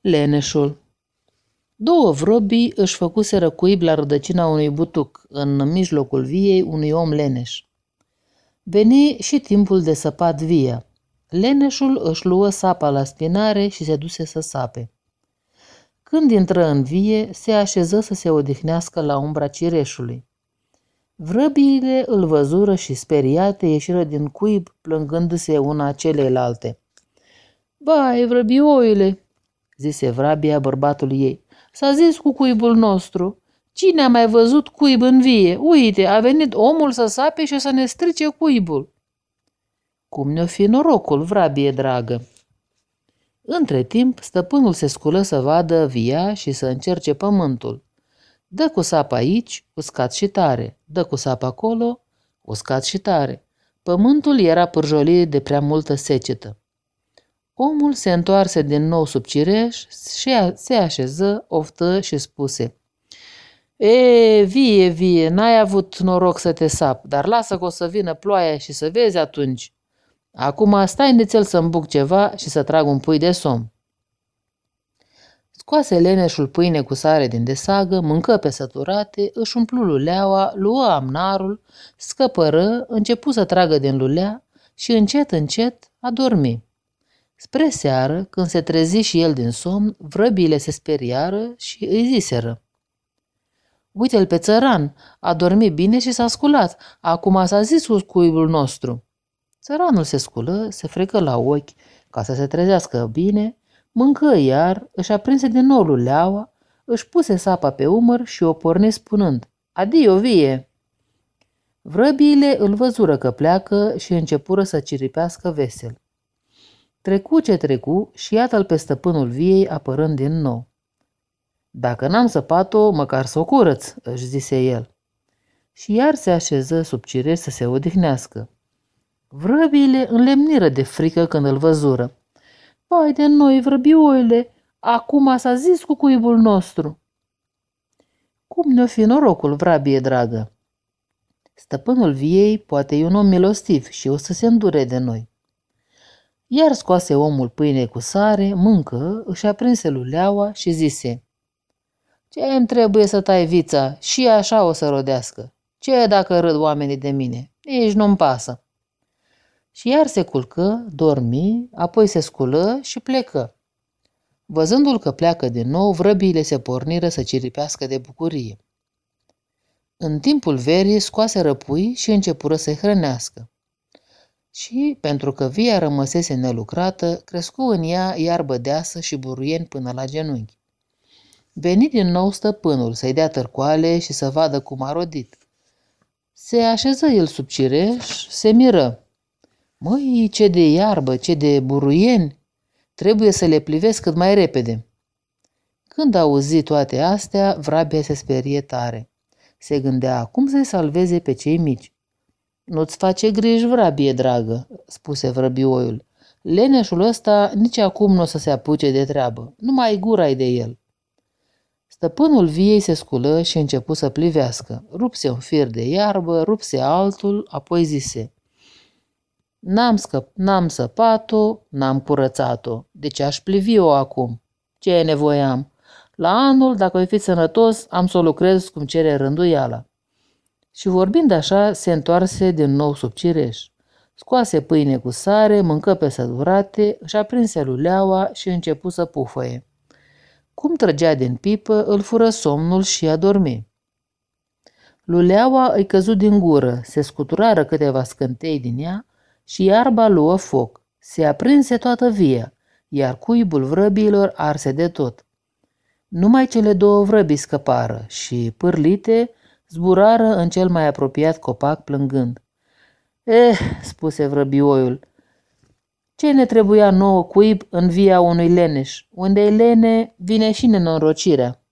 Leneșul Două vrăbii își făcuseră cuib la rădăcina unui butuc, în mijlocul viei unui om leneș. Veni și timpul de săpat via. Leneșul își luă sapa la spinare și se duse să sape. Când intră în vie, se așeză să se odihnească la umbra cireșului. Vrăbiile îl văzură și speriate ieșiră din cuib, plângându-se una celeilalte. Bai, vrăbioile, zise vrabia bărbatului ei, s-a zis cu cuibul nostru. Cine a mai văzut cuib în vie? Uite, a venit omul să sape și să ne strice cuibul. Cum ne-o fi norocul, vrabie dragă? Între timp, stăpânul se sculă să vadă via și să încerce pământul. Dă cu sapa aici, uscat și tare, dă cu sapa acolo, uscat și tare. Pământul era pârjolit de prea multă secetă. Omul se întoarse din nou sub cireș și se așeză, oftă și spuse E, vie, vie, n-ai avut noroc să te sap, dar lasă că o să vină ploaia și să vezi atunci. Acum stai nițel să-mi buc ceva și să trag un pui de somn. Scoase leneșul pâine cu sare din desagă, mâncă pe săturate, își umplu luleaua, luă amnarul, scăpără, începu să tragă din lulea și încet, încet a dormit. Spre seară, când se trezi și el din somn, vrăbile se speriară și îi ziseră. Uite-l pe țăran, a dormit bine și s-a sculat, acum s-a zis cu cuibul nostru. Țăranul se sculă, se frecă la ochi ca să se trezească bine, mâncă iar, își aprinse din nou luleaua, își puse sapa pe umăr și o porni spunând, Adio, vie! Vrăbiile îl văzură că pleacă și începură să ciripească vesel. Trecu ce trecu și iată-l pe stăpânul viei apărând din nou. Dacă n-am săpat-o, măcar să o curăț, își zise el. Și iar se așeză sub cireș să se odihnească. Vrăbiile înlemniră de frică când îl văzură. Vai de noi, vrăbioile, acum s-a zis cu cuibul nostru. Cum ne-o fi norocul, vrabie dragă? Stăpânul viei poate e un om milostiv și o să se îndure de noi. Iar scoase omul pâine cu sare, mâncă, își aprinse luleaua și zise Ce îmi trebuie să tai vița și așa o să rodească? Ce dacă râd oamenii de mine? Nici nu-mi pasă. Și iar se culcă, dormi, apoi se sculă și plecă. Văzându-l că pleacă din nou, vrăbiile se porniră să ciripească de bucurie. În timpul verii scoase răpui și începură să-i hrănească și, pentru că via rămăsese nelucrată, crescu în ea iarbă deasă și buruieni până la genunchi. Veni din nou stăpânul să-i dea tărcoale și să vadă cum a rodit. Se așeză el sub cireș, se miră. Măi, ce de iarbă, ce de buruieni! Trebuie să le plivesc cât mai repede. Când auzi toate astea, vrabia se sperie tare. Se gândea cum să-i salveze pe cei mici. Nu-ți face griji, vrabie dragă, spuse vrăbioiul. Leneșul ăsta nici acum nu o să se apuce de treabă, numai gura de el. Stăpânul viei se sculă și începu să plivească. Rupse un fir de iarbă, rupse altul, apoi zise N-am, scăp, n-am săpat-o, n-am curățat-o, deci aș plivi-o acum. Ce e nevoie am? La anul, dacă voi fi sănătos, am să o lucrez cum cere rânduiala. Și vorbind așa, se întoarse din nou sub cireș. Scoase pâine cu sare, mâncă pe sădurate, își aprinse luleaua și începu să pufăie. Cum trăgea din pipă, îl fură somnul și a dormi. Luleaua îi căzu din gură, se scuturară câteva scântei din ea și iarba luă foc. Se aprinse toată via, iar cuibul vrăbiilor arse de tot. Numai cele două vrăbi scăpară și, pârlite, zburară în cel mai apropiat copac plângând. Eh, spuse vrăbioiul, ce ne trebuia nouă cuib în via unui leneș? Unde e lene, vine și nenorocirea.